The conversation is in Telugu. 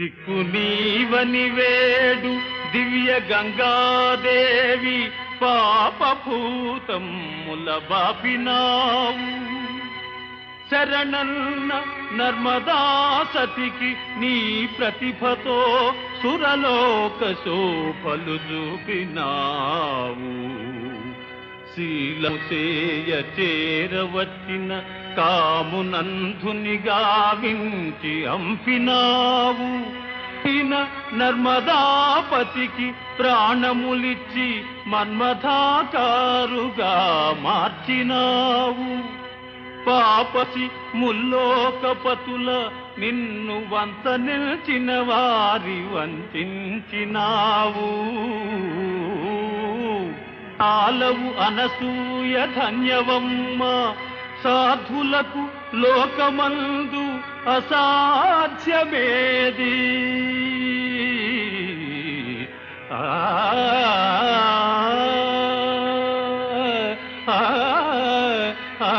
దిక్కు నీవని వేడు దివ్య గంగాదేవి పాపభూతముల బాపినావు. శరణన్న నర్మదా సతికి నీ ప్రతిభతో సురలోక శోభలు చూపినావు. శీలముసేయ చేరవచ్చిన కామునంధునిగా వించి అంపినావు ఈన నర్మదాపతికి ప్రాణములిచ్చి మన్మథాకారుగా మార్చినావు. పాపసి ముల్లోకపతుల నిన్ను వంత నిల్చిన వారి వంచినావు ఆలవు అనసూయ ధన్యవమ్మ సాధులకు లోకమందు అసాధ్యమేది ఆ ఆ ఆ